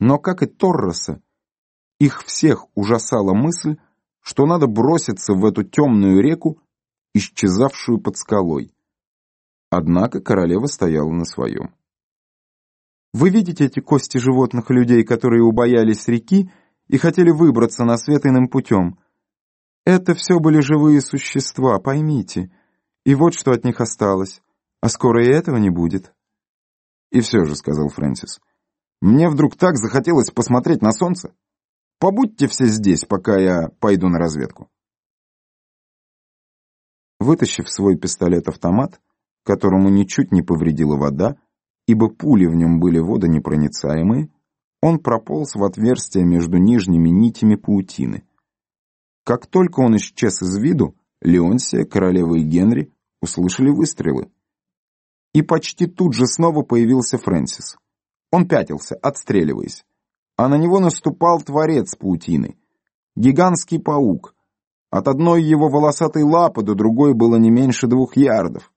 Но, как и Торроса, их всех ужасала мысль, что надо броситься в эту темную реку, исчезавшую под скалой. Однако королева стояла на своем. Вы видите эти кости животных и людей, которые убоялись реки и хотели выбраться на свет иным путем? Это все были живые существа, поймите. И вот что от них осталось. А скоро и этого не будет. И все же, — сказал Фрэнсис, — мне вдруг так захотелось посмотреть на солнце. Побудьте все здесь, пока я пойду на разведку. Вытащив свой пистолет-автомат, которому ничуть не повредила вода, ибо пули в нем были водонепроницаемые, он прополз в отверстие между нижними нитями паутины. Как только он исчез из виду, Леонсия, королева и Генри услышали выстрелы. И почти тут же снова появился Фрэнсис. Он пятился, отстреливаясь. А на него наступал творец паутины. Гигантский паук. От одной его волосатой лапы до другой было не меньше двух ярдов.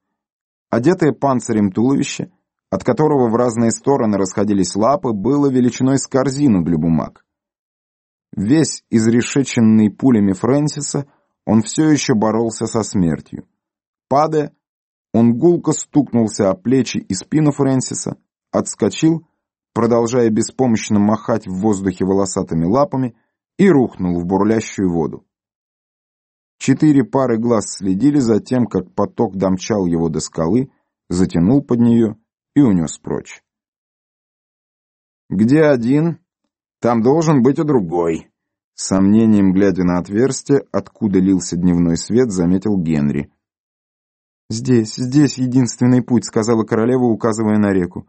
Одетое панцирем туловище, от которого в разные стороны расходились лапы, было величиной с корзину для бумаг. Весь изрешеченный пулями Фрэнсиса, он все еще боролся со смертью. Падая, он гулко стукнулся о плечи и спину Фрэнсиса, отскочил, продолжая беспомощно махать в воздухе волосатыми лапами, и рухнул в бурлящую воду. Четыре пары глаз следили за тем, как поток домчал его до скалы, затянул под нее и унес прочь. «Где один, там должен быть и другой», — сомнением глядя на отверстие, откуда лился дневной свет, заметил Генри. «Здесь, здесь единственный путь», — сказала королева, указывая на реку.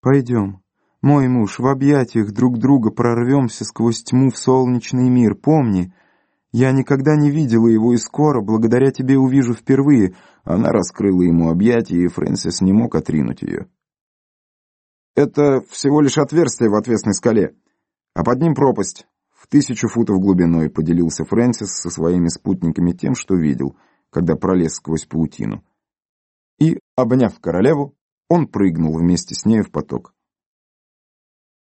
«Пойдем. Мой муж, в объятиях друг друга прорвемся сквозь тьму в солнечный мир. Помни, я никогда не видела его и скоро, благодаря тебе, увижу впервые». Она раскрыла ему объятия, и Фрэнсис не мог отринуть ее. «Это всего лишь отверстие в отвесной скале, а под ним пропасть в тысячу футов глубиной», — поделился Фрэнсис со своими спутниками тем, что видел — когда пролез сквозь паутину. И, обняв королеву, он прыгнул вместе с нею в поток.